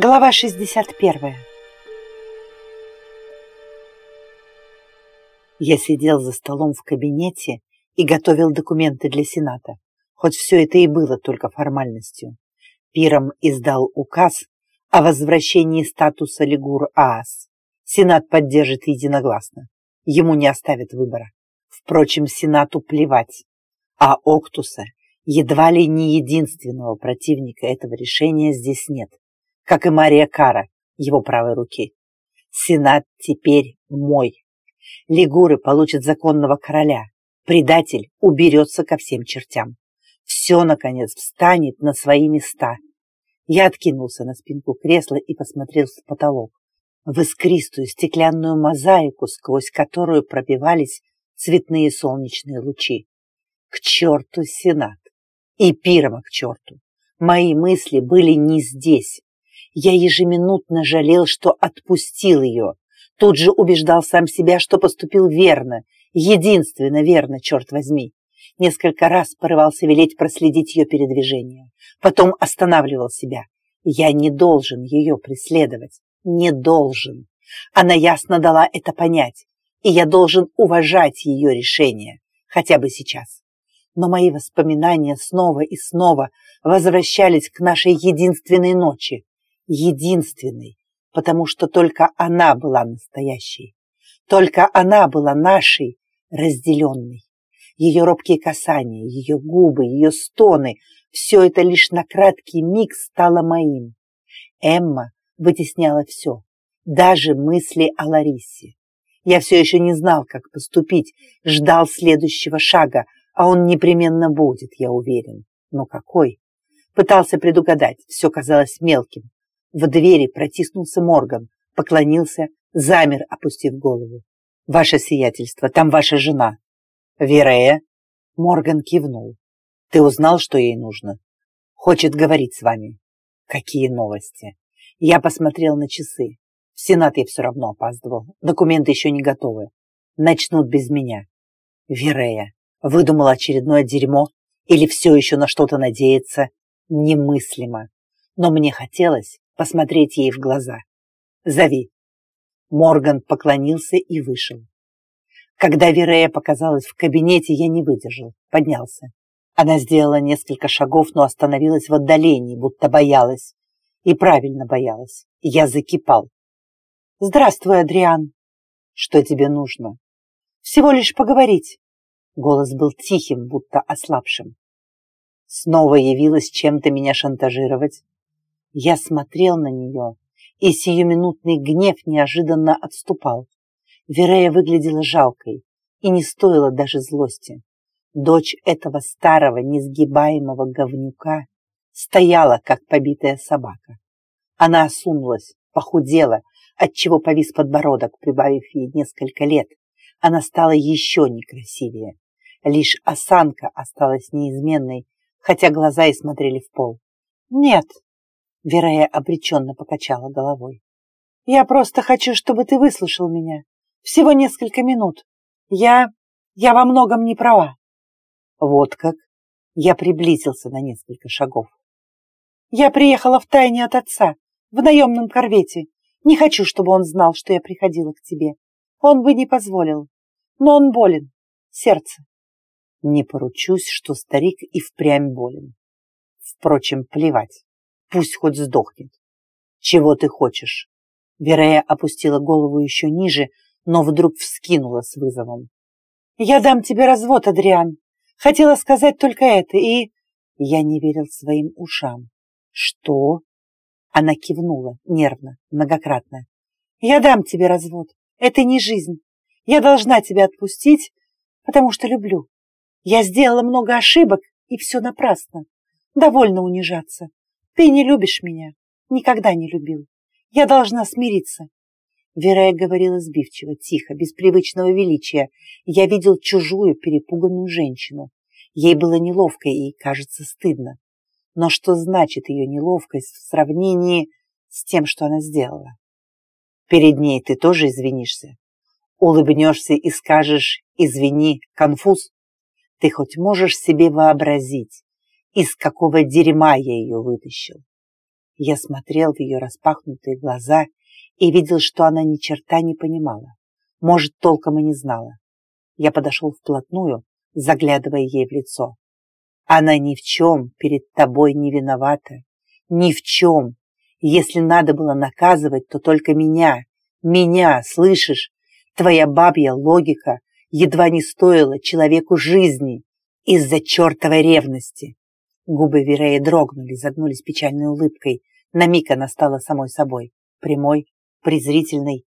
Глава 61 Я сидел за столом в кабинете и готовил документы для Сената, хоть все это и было только формальностью. Пиром издал указ о возвращении статуса Лигур-Аас. Сенат поддержит единогласно. Ему не оставят выбора. Впрочем, Сенату плевать. А Октуса, едва ли не единственного противника этого решения, здесь нет как и Мария Кара, его правой руки. Сенат теперь мой. Лигуры получат законного короля. Предатель уберется ко всем чертям. Все, наконец, встанет на свои места. Я откинулся на спинку кресла и посмотрел в потолок, в искристую стеклянную мозаику, сквозь которую пробивались цветные солнечные лучи. К черту Сенат! И пирма к черту! Мои мысли были не здесь. Я ежеминутно жалел, что отпустил ее. Тут же убеждал сам себя, что поступил верно, единственно верно, черт возьми. Несколько раз порывался велеть проследить ее передвижение. Потом останавливал себя. Я не должен ее преследовать. Не должен. Она ясно дала это понять. И я должен уважать ее решение. Хотя бы сейчас. Но мои воспоминания снова и снова возвращались к нашей единственной ночи, единственной, потому что только она была настоящей. Только она была нашей, разделенной. Ее робкие касания, ее губы, ее стоны – все это лишь на краткий миг стало моим. Эмма вытесняла все, даже мысли о Ларисе. Я все еще не знал, как поступить, ждал следующего шага, а он непременно будет, я уверен. Но какой? Пытался предугадать, все казалось мелким, в двери протиснулся Морган, поклонился, замер, опустив голову. «Ваше сиятельство, там ваша жена». «Верея?» Морган кивнул. «Ты узнал, что ей нужно?» «Хочет говорить с вами». «Какие новости?» Я посмотрел на часы. В Сенат я все равно опаздывал. Документы еще не готовы. Начнут без меня. Верея выдумал очередное дерьмо или все еще на что-то надеется. Немыслимо. Но мне хотелось, посмотреть ей в глаза. «Зови». Морган поклонился и вышел. Когда Верея показалась в кабинете, я не выдержал, поднялся. Она сделала несколько шагов, но остановилась в отдалении, будто боялась. И правильно боялась. Я закипал. «Здравствуй, Адриан!» «Что тебе нужно?» «Всего лишь поговорить». Голос был тихим, будто ослабшим. «Снова явилась чем-то меня шантажировать?» Я смотрел на нее, и сиюминутный гнев неожиданно отступал. Верея выглядела жалкой и не стоила даже злости. Дочь этого старого, несгибаемого говнюка стояла, как побитая собака. Она осунулась, похудела, отчего повис подбородок, прибавив ей несколько лет. Она стала еще некрасивее. Лишь осанка осталась неизменной, хотя глаза и смотрели в пол. «Нет», Верея обреченно покачала головой. «Я просто хочу, чтобы ты выслушал меня. Всего несколько минут. Я... я во многом не права». Вот как? Я приблизился на несколько шагов. «Я приехала в тайне от отца, в наемном корвете. Не хочу, чтобы он знал, что я приходила к тебе. Он бы не позволил. Но он болен. Сердце. Не поручусь, что старик и впрямь болен. Впрочем, плевать. Пусть хоть сдохнет. Чего ты хочешь? Верея опустила голову еще ниже, но вдруг вскинула с вызовом. «Я дам тебе развод, Адриан. Хотела сказать только это, и...» Я не верил своим ушам. «Что?» Она кивнула, нервно, многократно. «Я дам тебе развод. Это не жизнь. Я должна тебя отпустить, потому что люблю. Я сделала много ошибок, и все напрасно. Довольно унижаться. Ты не любишь меня, никогда не любил. Я должна смириться. Верая говорила сбивчиво, тихо, без привычного величия. Я видел чужую, перепуганную женщину. Ей было неловко и, кажется, стыдно. Но что значит ее неловкость в сравнении с тем, что она сделала? Перед ней ты тоже извинишься? Улыбнешься и скажешь «извини, конфуз»? Ты хоть можешь себе вообразить, из какого дерьма я ее вытащил. Я смотрел в ее распахнутые глаза и видел, что она ни черта не понимала. Может, толком и не знала. Я подошел вплотную, заглядывая ей в лицо. Она ни в чем перед тобой не виновата. Ни в чем. Если надо было наказывать, то только меня. Меня, слышишь? Твоя бабья логика едва не стоила человеку жизни из-за чертовой ревности. Губы Верея дрогнули, загнулись печальной улыбкой. На миг она стала самой собой. Прямой, презрительной.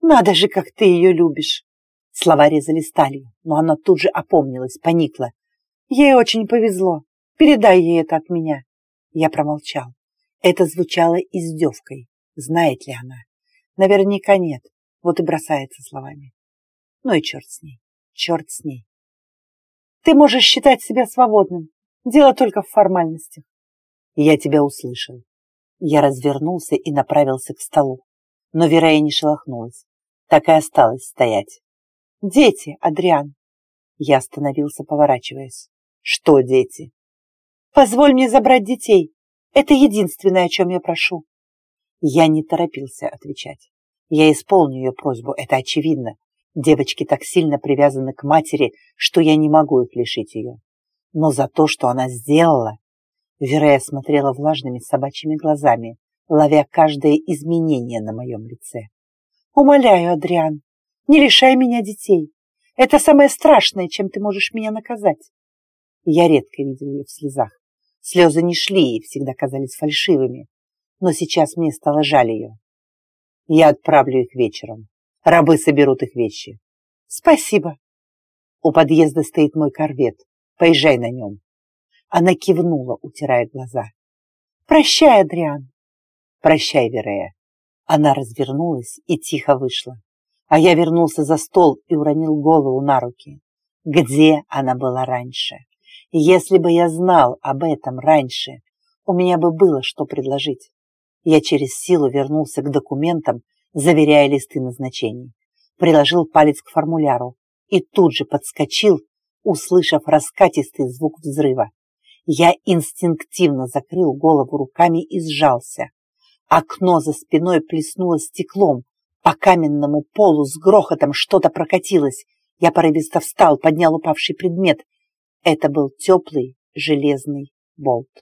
«Надо же, как ты ее любишь!» Слова резали сталью, но она тут же опомнилась, поникла. «Ей очень повезло. Передай ей это от меня». Я промолчал. Это звучало издевкой. Знает ли она? Наверняка нет. Вот и бросается словами. Ну и черт с ней. Черт с ней. Ты можешь считать себя свободным. Дело только в формальностях. Я тебя услышал. Я развернулся и направился к столу. Но Верея не шелохнулась. Так и осталась стоять. «Дети, Адриан!» Я остановился, поворачиваясь. «Что дети?» «Позволь мне забрать детей. Это единственное, о чем я прошу». Я не торопился отвечать. Я исполню ее просьбу, это очевидно. Девочки так сильно привязаны к матери, что я не могу их лишить ее. Но за то, что она сделала... Верея смотрела влажными собачьими глазами, ловя каждое изменение на моем лице. «Умоляю, Адриан, не лишай меня детей. Это самое страшное, чем ты можешь меня наказать». Я редко видел ее в слезах. Слезы не шли и всегда казались фальшивыми. Но сейчас мне стало жаль ее. Я отправлю их вечером. Рабы соберут их вещи. Спасибо. У подъезда стоит мой корвет. Поезжай на нем. Она кивнула, утирая глаза. Прощай, Адриан. Прощай, Верея. Она развернулась и тихо вышла. А я вернулся за стол и уронил голову на руки. Где она была раньше? Если бы я знал об этом раньше, у меня бы было что предложить. Я через силу вернулся к документам, заверяя листы назначений. Приложил палец к формуляру и тут же подскочил, услышав раскатистый звук взрыва. Я инстинктивно закрыл голову руками и сжался. Окно за спиной плеснуло стеклом. По каменному полу с грохотом что-то прокатилось. Я порывисто встал, поднял упавший предмет. Это был теплый железный болт.